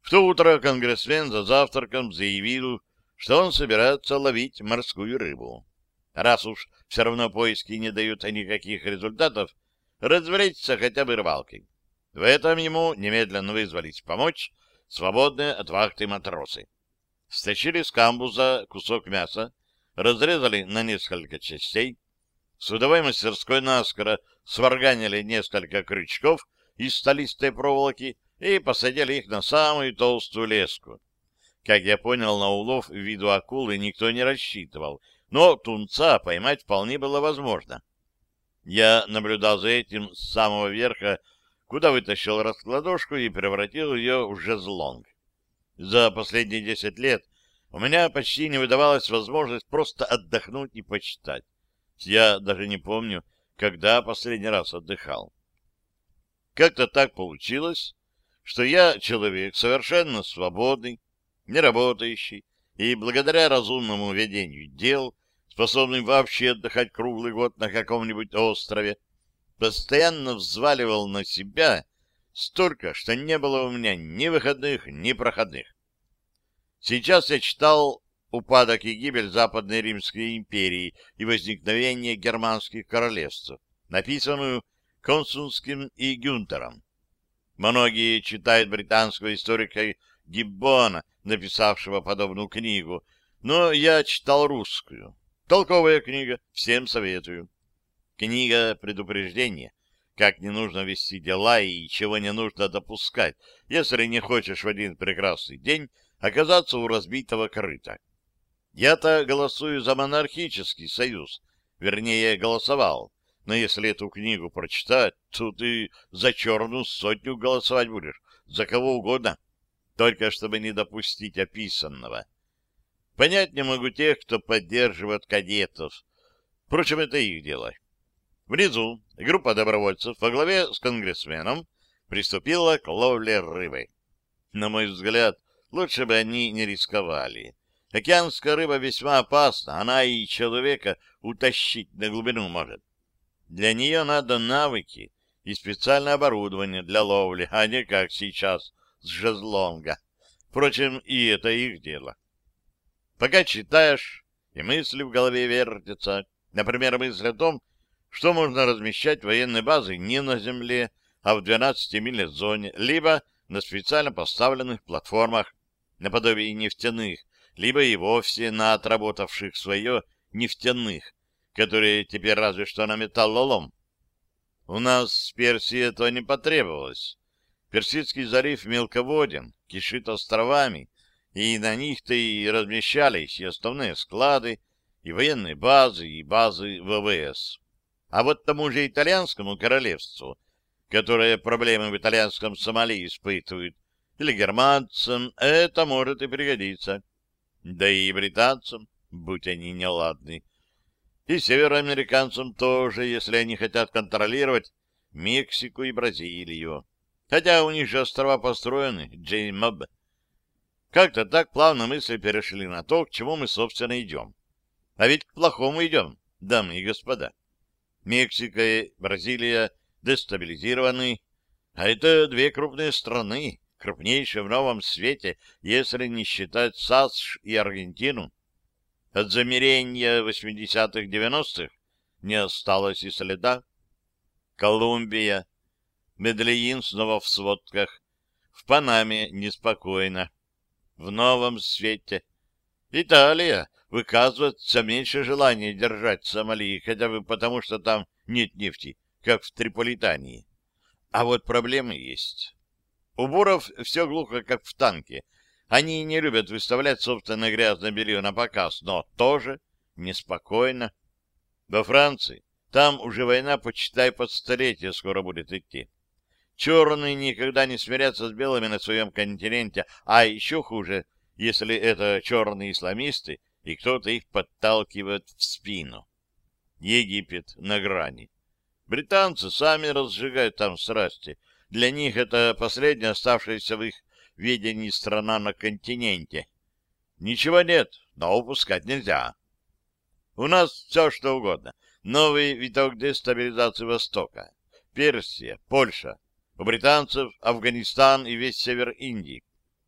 В то утро конгрессмен за завтраком заявил, что он собирается ловить морскую рыбу. Раз уж все равно поиски не дают никаких результатов, развлечься хотя бы рыбалкой. В этом ему немедленно вызвались помочь свободные от вахты матросы. Стащили с камбуза кусок мяса, разрезали на несколько частей, судовой мастерской наскоро сварганили несколько крючков из столистой проволоки и посадили их на самую толстую леску. Как я понял, на улов в виду акулы никто не рассчитывал, но тунца поймать вполне было возможно. Я наблюдал за этим с самого верха, куда вытащил раскладушку и превратил ее в жезлонг. За последние десять лет у меня почти не выдавалась возможность просто отдохнуть и почитать. Я даже не помню, когда последний раз отдыхал. Как-то так получилось, что я человек совершенно свободный, не работающий и благодаря разумному ведению дел, способный вообще отдыхать круглый год на каком-нибудь острове, постоянно взваливал на себя столько, что не было у меня ни выходных, ни проходных. Сейчас я читал упадок и гибель Западной Римской империи и возникновение германских королевств, написанную Консунским и Гюнтером. Многие читают британского историка Гиббона, написавшего подобную книгу, но я читал русскую. Толковая книга, всем советую. Книга предупреждения, как не нужно вести дела и чего не нужно допускать, если не хочешь в один прекрасный день оказаться у разбитого корыта. Я-то голосую за монархический союз, вернее, голосовал. Но если эту книгу прочитать, то ты за черную сотню голосовать будешь, за кого угодно, только чтобы не допустить описанного. Понять не могу тех, кто поддерживает кадетов. Впрочем, это их дело. Внизу группа добровольцев во главе с конгрессменом приступила к ловле рыбы. На мой взгляд, лучше бы они не рисковали. Океанская рыба весьма опасна, она и человека утащить на глубину может. Для нее надо навыки и специальное оборудование для ловли, а не как сейчас с жезлонга. Впрочем, и это их дело. Пока читаешь, и мысли в голове вертятся. Например, мысль о том, что можно размещать военные базы не на земле, а в 12-мильной зоне, либо на специально поставленных платформах, наподобие нефтяных, либо и вовсе на отработавших свое нефтяных, которые теперь разве что на металлолом. У нас с Персии этого не потребовалось. Персидский залив мелководен, кишит островами, и на них-то и размещались и основные склады, и военные базы, и базы ВВС. А вот тому же итальянскому королевству, которое проблемы в итальянском Сомали испытывает, или германцам, это может и пригодиться да и британцам, будь они неладны, и североамериканцам тоже, если они хотят контролировать Мексику и Бразилию. Хотя у них же острова построены, Джеймоб. Как-то так плавно мысли перешли на то, к чему мы, собственно, идем. А ведь к плохому идем, дамы и господа. Мексика и Бразилия дестабилизированы, а это две крупные страны, крупнейшие в новом свете, если не считать САСШ и Аргентину. От замерения 80-х-90-х не осталось и следа. Колумбия, Медельин снова в сводках, в Панаме неспокойно, в новом свете. Италия выказывает все меньше желания держать Сомали, хотя бы потому, что там нет нефти, как в Триполитании. А вот проблемы есть. У буров все глухо, как в танке. Они не любят выставлять собственное грязное белье на показ, но тоже неспокойно. Во Франции там уже война, почитай, под столетие скоро будет идти. Черные никогда не смирятся с белыми на своем континенте, а еще хуже, если это черные исламисты, и кто-то их подталкивает в спину. Египет на грани. Британцы сами разжигают там страсти. Для них это последняя оставшаяся в их видении страна на континенте. Ничего нет, но упускать нельзя. У нас все что угодно. Новый виток дестабилизации Востока. Персия, Польша, у британцев Афганистан и весь север Индии.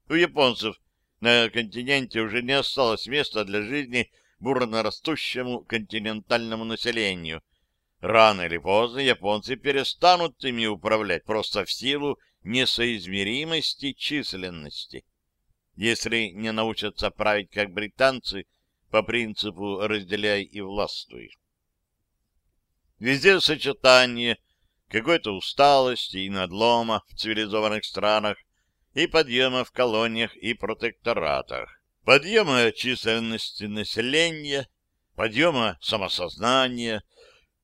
У японцев на континенте уже не осталось места для жизни бурно растущему континентальному населению. Рано или поздно японцы перестанут ими управлять просто в силу несоизмеримости численности. Если не научатся править как британцы по принципу «разделяй и властвуй». Везде сочетание – какой-то усталости и надлома в цивилизованных странах и подъема в колониях и протекторатах, подъема численности населения, подъема самосознания,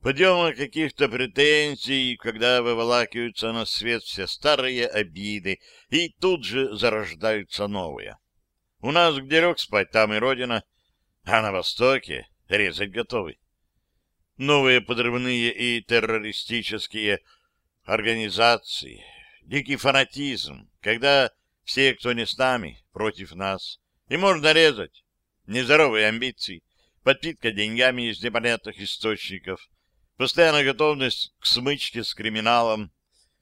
подъема каких-то претензий, когда выволакиваются на свет все старые обиды, и тут же зарождаются новые. У нас где лег спать, там и родина, а на Востоке резать готовы новые подрывные и террористические организации, дикий фанатизм, когда все, кто не с нами, против нас. И можно резать. Нездоровые амбиции, подпитка деньгами из непонятных источников, постоянная готовность к смычке с криминалом,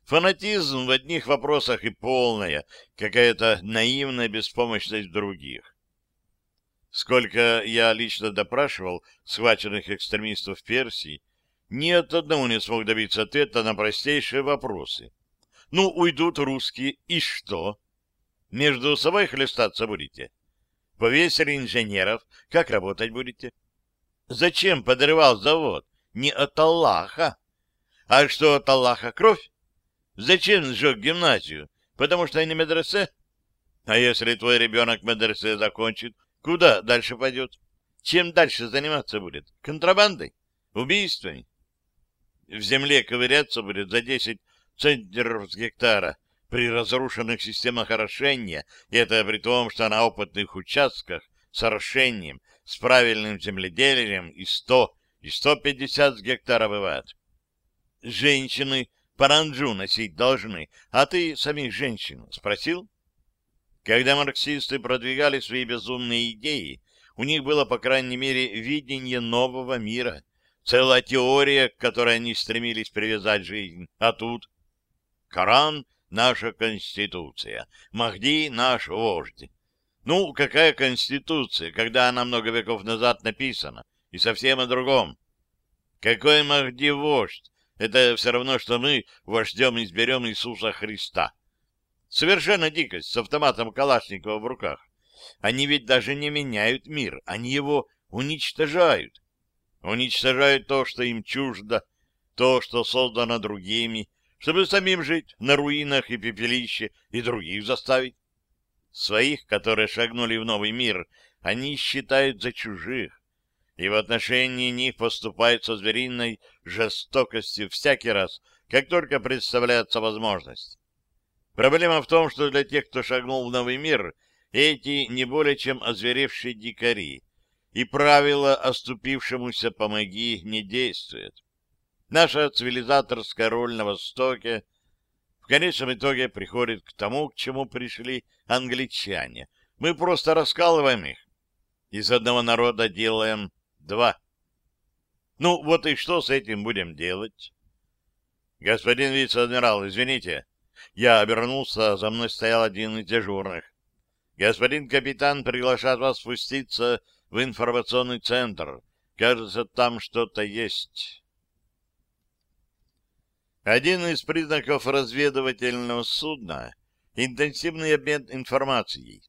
фанатизм в одних вопросах и полная, какая-то наивная беспомощность в других. Сколько я лично допрашивал схваченных экстремистов Персии, ни от одного не смог добиться ответа на простейшие вопросы. Ну, уйдут русские, и что? Между собой хлестаться будете? Повесили инженеров, как работать будете? Зачем подрывал завод? Не от Аллаха. А что от Аллаха? Кровь? Зачем сжег гимназию? Потому что они медресе? А если твой ребенок медресе закончит, Куда дальше пойдет? Чем дальше заниматься будет? Контрабандой? Убийствами? В земле ковыряться будет за 10 центнеров с гектара при разрушенных системах орошения, и это при том, что на опытных участках с орошением, с правильным земледелием и 100, и 150 с гектара бывает. Женщины паранджу носить должны, а ты самих женщин спросил? Когда марксисты продвигали свои безумные идеи, у них было, по крайней мере, видение нового мира, целая теория, к которой они стремились привязать жизнь. А тут Коран — наша конституция, Махди — наш вождь. Ну, какая конституция, когда она много веков назад написана, и совсем о другом? Какой Махди вождь? Это все равно, что мы вождем изберем Иисуса Христа. Совершенно дикость с автоматом Калашникова в руках. Они ведь даже не меняют мир, они его уничтожают. Уничтожают то, что им чуждо, то, что создано другими, чтобы самим жить на руинах и пепелище и других заставить. Своих, которые шагнули в новый мир, они считают за чужих, и в отношении них поступают со звериной жестокостью всякий раз, как только представляется возможность. Проблема в том, что для тех, кто шагнул в новый мир, эти не более чем озверевшие дикари, и правило «оступившемуся помоги» не действует. Наша цивилизаторская роль на Востоке в конечном итоге приходит к тому, к чему пришли англичане, Мы просто раскалываем их. Из одного народа делаем два. Ну, вот и что с этим будем делать? Господин вице-адмирал, извините. Я обернулся, за мной стоял один из дежурных. Господин капитан приглашает вас спуститься в информационный центр. Кажется, там что-то есть. Один из признаков разведывательного судна — интенсивный обмен информацией.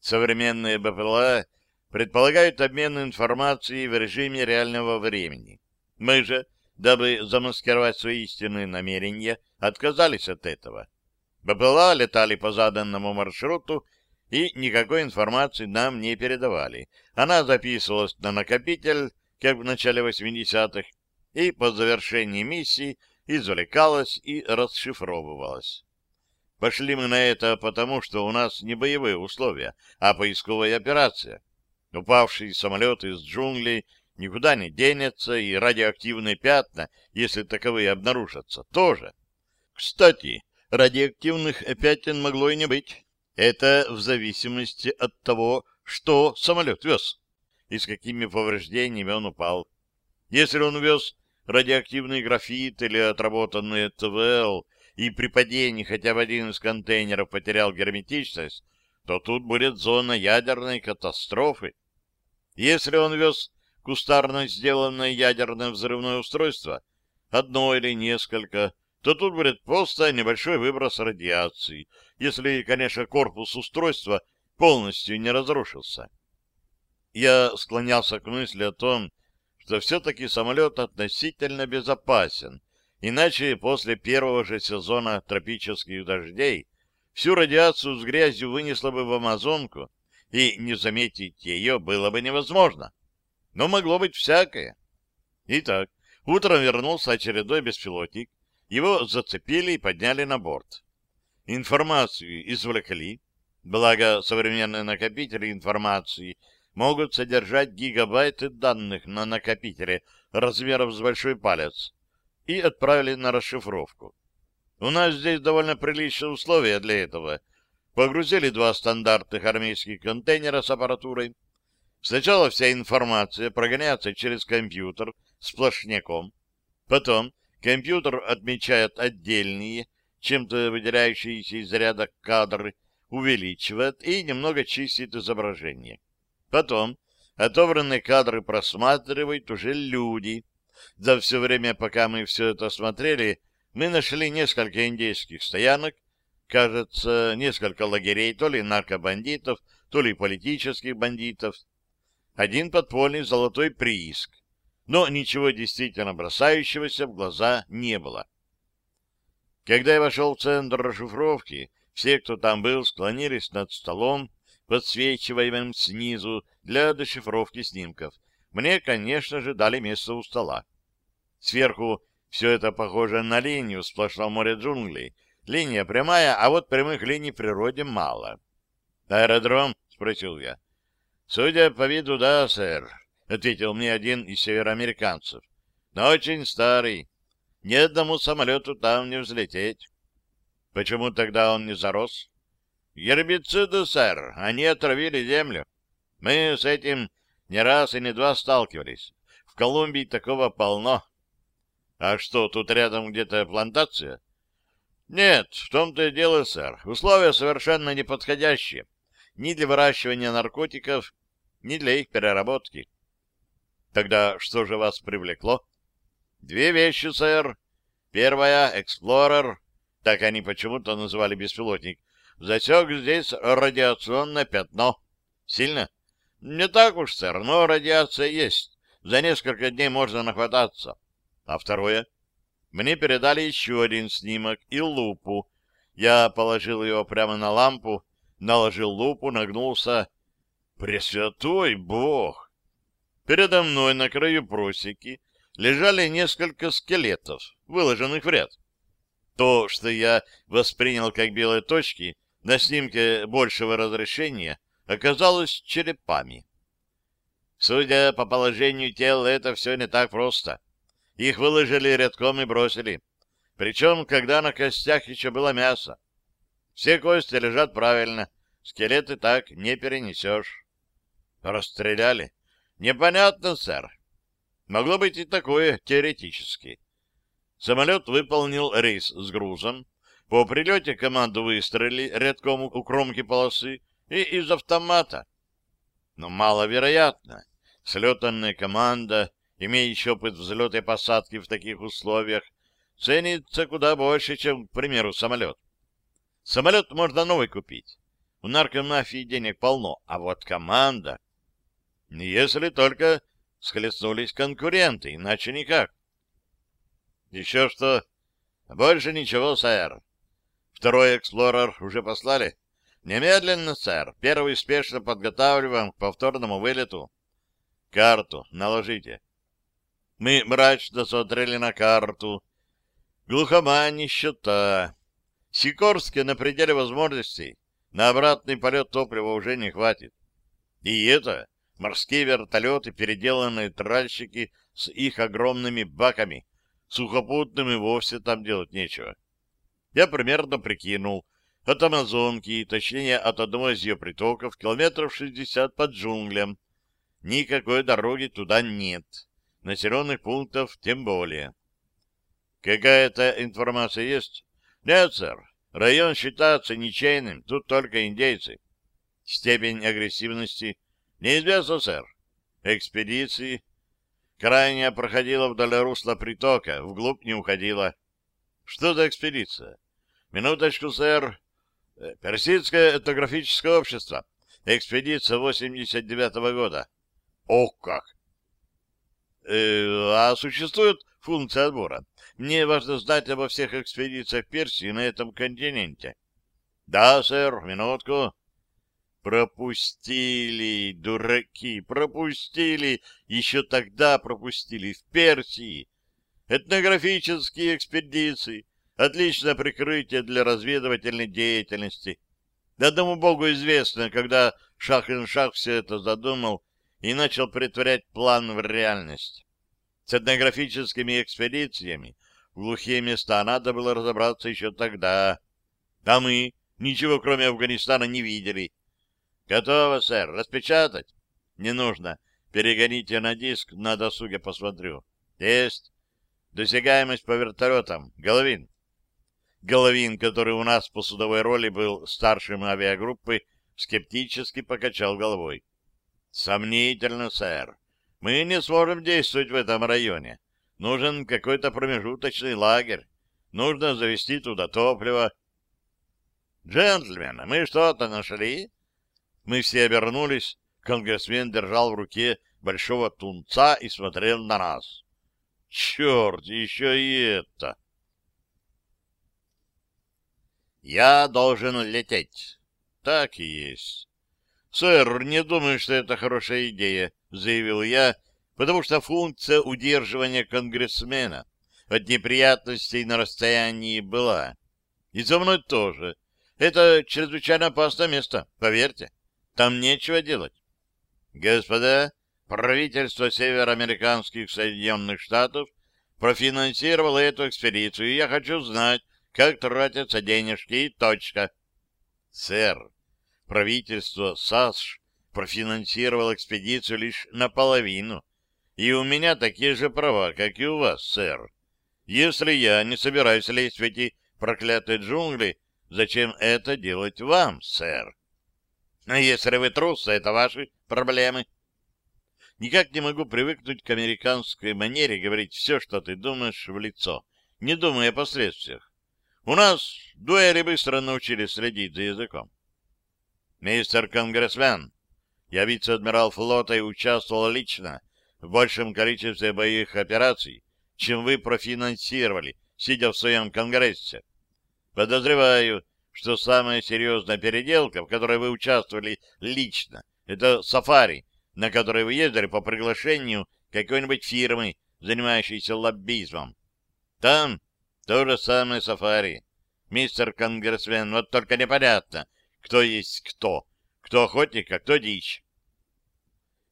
Современные БПЛА предполагают обмен информацией в режиме реального времени. Мы же, дабы замаскировать свои истинные намерения, отказались от этого. БПЛА летали по заданному маршруту и никакой информации нам не передавали. Она записывалась на накопитель, как в начале 80-х, и по завершении миссии извлекалась и расшифровывалась. Пошли мы на это потому, что у нас не боевые условия, а поисковая операция. Упавший самолет из джунглей никуда не денется, и радиоактивные пятна, если таковые обнаружатся, тоже. Кстати, радиоактивных пятен могло и не быть. Это в зависимости от того, что самолет вез и с какими повреждениями он упал. Если он вез радиоактивный графит или отработанный ТВЛ, и при падении хотя бы один из контейнеров потерял герметичность, то тут будет зона ядерной катастрофы. Если он вез кустарно сделанное ядерное взрывное устройство, одно или несколько, то тут будет просто небольшой выброс радиации, если, конечно, корпус устройства полностью не разрушился. Я склонялся к мысли о том, что все-таки самолет относительно безопасен, Иначе после первого же сезона тропических дождей всю радиацию с грязью вынесло бы в Амазонку, и не заметить ее было бы невозможно. Но могло быть всякое. Итак, утром вернулся очередной беспилотник. Его зацепили и подняли на борт. Информацию извлекли. Благо, современные накопители информации могут содержать гигабайты данных на накопителе размером с большой палец и отправили на расшифровку. У нас здесь довольно приличные условия для этого. Погрузили два стандартных армейских контейнера с аппаратурой. Сначала вся информация прогоняется через компьютер сплошняком. Потом компьютер отмечает отдельные, чем-то выделяющиеся из ряда кадры, увеличивает и немного чистит изображение. Потом отобранные кадры просматривают уже люди, за все время, пока мы все это смотрели, мы нашли несколько индейских стоянок, кажется, несколько лагерей то ли наркобандитов, то ли политических бандитов, один подпольный золотой прииск, но ничего действительно бросающегося в глаза не было. Когда я вошел в центр расшифровки, все, кто там был, склонились над столом, подсвечиваемым снизу для дешифровки снимков. Мне, конечно же, дали место у стола. Сверху все это похоже на линию в сплошном море джунглей. Линия прямая, а вот прямых линий в природе мало. «Аэродром?» — спросил я. «Судя по виду, да, сэр», — ответил мне один из североамериканцев. «Но очень старый. Ни одному самолету там не взлететь». «Почему тогда он не зарос?» «Гербициды, сэр. Они отравили землю. Мы с этим не раз и не два сталкивались. В Колумбии такого полно. А что, тут рядом где-то плантация? Нет, в том-то и дело, сэр. Условия совершенно неподходящие. Ни для выращивания наркотиков, ни для их переработки. Тогда что же вас привлекло? Две вещи, сэр. Первая — Эксплорер, так они почему-то называли беспилотник, засек здесь радиационное пятно. Сильно? Не так уж, сэр, но радиация есть. За несколько дней можно нахвататься. А второе? Мне передали еще один снимок и лупу. Я положил его прямо на лампу, наложил лупу, нагнулся. Пресвятой Бог! Передо мной на краю просеки лежали несколько скелетов, выложенных в ряд. То, что я воспринял как белые точки, на снимке большего разрешения оказалось черепами. Судя по положению тел, это все не так просто. Их выложили рядком и бросили. Причем, когда на костях еще было мясо. Все кости лежат правильно, скелеты так не перенесешь. Расстреляли? Непонятно, сэр. Могло быть и такое, теоретически. Самолет выполнил рейс с грузом. По прилете команду выстрелили редком у кромки полосы и из автомата. Но маловероятно. Слетанная команда, имеющая опыт взлета и посадки в таких условиях, ценится куда больше, чем, к примеру, самолет. Самолет можно новый купить. У наркомафии денег полно, а вот команда... Если только схлестнулись конкуренты, иначе никак. Еще что? Больше ничего, сэр. Второй эксплорер уже послали? Немедленно, сэр. Первый спешно подготавливаем к повторному вылету. Карту наложите. Мы мрачно смотрели на карту. Глухомань нищета. Сикорске на пределе возможностей. На обратный полет топлива уже не хватит. И это морские вертолеты, переделанные тральщики с их огромными баками. Сухопутным и вовсе там делать нечего. Я примерно прикинул. От Амазонки, точнее от одного из ее притоков, километров 60 под джунглям. Никакой дороги туда нет. Населенных пунктов тем более. Какая-то информация есть? Нет, сэр. Район считается ничейным, тут только индейцы. Степень агрессивности неизвестно, сэр. Экспедиции. Крайняя проходила вдоль русла притока, вглубь не уходила. Что за экспедиция? Минуточку, сэр. Э, Персидское этнографическое общество. Экспедиция 89-го года. О, как! Э, а существует функция отбора? Мне важно знать обо всех экспедициях Персии на этом континенте. Да, сэр, минутку. Пропустили, дураки, пропустили, еще тогда пропустили, в Персии. Этнографические экспедиции, отличное прикрытие для разведывательной деятельности. Одному богу известно, когда Шах-ин-Шах все это задумал и начал притворять план в реальность. С этнографическими экспедициями в глухие места надо было разобраться еще тогда. А мы ничего, кроме Афганистана, не видели. Готово, сэр. Распечатать? Не нужно. Перегоните на диск, на досуге посмотрю. Есть. Досягаемость по вертолетам. Головин. Головин, который у нас по судовой роли был старшим авиагруппы, скептически покачал головой. Сомнительно, сэр. Мы не сможем действовать в этом районе. Нужен какой-то промежуточный лагерь. Нужно завести туда топливо. Джентльмены, мы что-то нашли? Мы все обернулись. Конгрессмен держал в руке большого тунца и смотрел на нас. Черт, еще и это! Я должен лететь. Так и есть. Сэр, не думаю, что это хорошая идея, заявил я, потому что функция удерживания конгрессмена от неприятностей на расстоянии была. И за мной тоже. Это чрезвычайно опасное место, поверьте. Там нечего делать. Господа, правительство североамериканских Соединенных Штатов профинансировало эту экспедицию, и я хочу знать, как тратятся денежки и точка. Сэр, правительство САСШ профинансировало экспедицию лишь наполовину, и у меня такие же права, как и у вас, сэр. Если я не собираюсь лезть в эти проклятые джунгли, зачем это делать вам, сэр? А если вы трусы, это ваши проблемы. Никак не могу привыкнуть к американской манере говорить все, что ты думаешь, в лицо, не думая о последствиях. У нас дуэли быстро научились следить за языком. Мистер конгрессмен, я вице-адмирал флота и участвовал лично в большем количестве боевых операций, чем вы профинансировали, сидя в своем конгрессе. Подозреваю, что самая серьезная переделка, в которой вы участвовали лично, это сафари, на которой вы ездили по приглашению какой-нибудь фирмы, занимающейся лоббизмом. Там то же самое сафари. Мистер конгрессмен, вот только непонятно, кто есть кто, кто охотник, а кто дичь.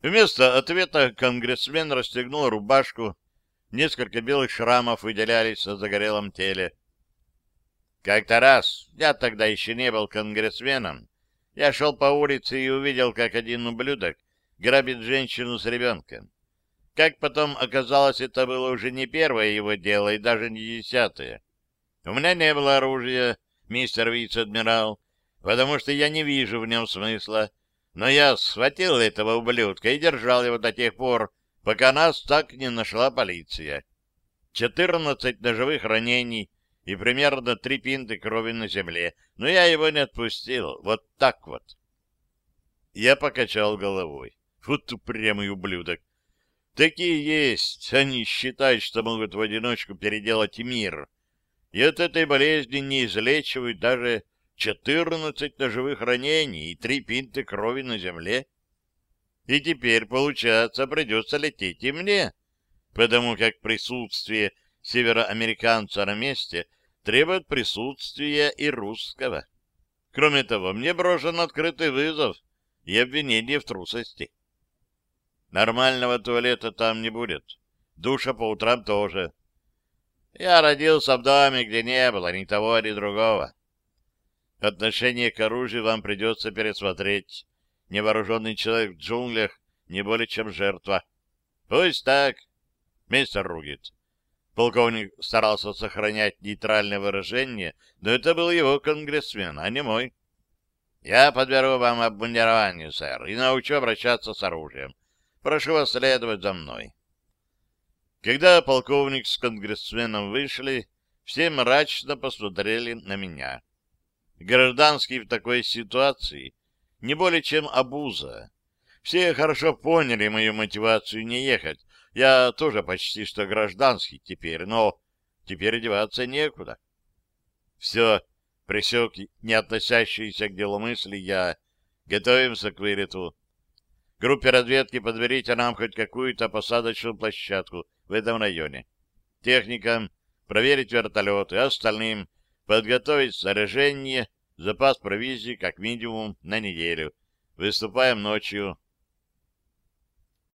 Вместо ответа конгрессмен расстегнул рубашку, несколько белых шрамов выделялись на загорелом теле. Как-то раз, я тогда еще не был конгрессменом, Я шел по улице и увидел, как один ублюдок грабит женщину с ребенком. Как потом оказалось, это было уже не первое его дело и даже не десятое. У меня не было оружия, мистер вице-адмирал, потому что я не вижу в нем смысла. Но я схватил этого ублюдка и держал его до тех пор, пока нас так не нашла полиция. Четырнадцать ножевых ранений и примерно три пинты крови на земле, но я его не отпустил. Вот так вот. Я покачал головой. Вот упрямый ублюдок. Такие есть. Они считают, что могут в одиночку переделать мир. И от этой болезни не излечивают даже четырнадцать ножевых ранений и три пинты крови на земле. И теперь, получается, придется лететь и мне, потому как присутствие североамериканца на месте требует присутствия и русского. Кроме того, мне брошен открытый вызов и обвинение в трусости. Нормального туалета там не будет. Душа по утрам тоже. Я родился в доме, где не было ни того, ни другого. Отношение к оружию вам придется пересмотреть. Невооруженный человек в джунглях не более чем жертва. Пусть так, мистер Ругит. Полковник старался сохранять нейтральное выражение, но это был его конгрессмен, а не мой. Я подберу вам обмундирование, сэр, и научу обращаться с оружием. Прошу вас следовать за мной. Когда полковник с конгрессменом вышли, все мрачно посмотрели на меня. Гражданский в такой ситуации не более чем обуза. Все хорошо поняли мою мотивацию не ехать. Я тоже почти что гражданский теперь, но теперь одеваться некуда. Все, пресек не относящиеся к делу мысли я. Готовимся к вылету группе разведки подберите нам хоть какую-то посадочную площадку в этом районе. Техникам проверить вертолеты, остальным подготовить снаряжение, запас провизии как минимум на неделю. Выступаем ночью.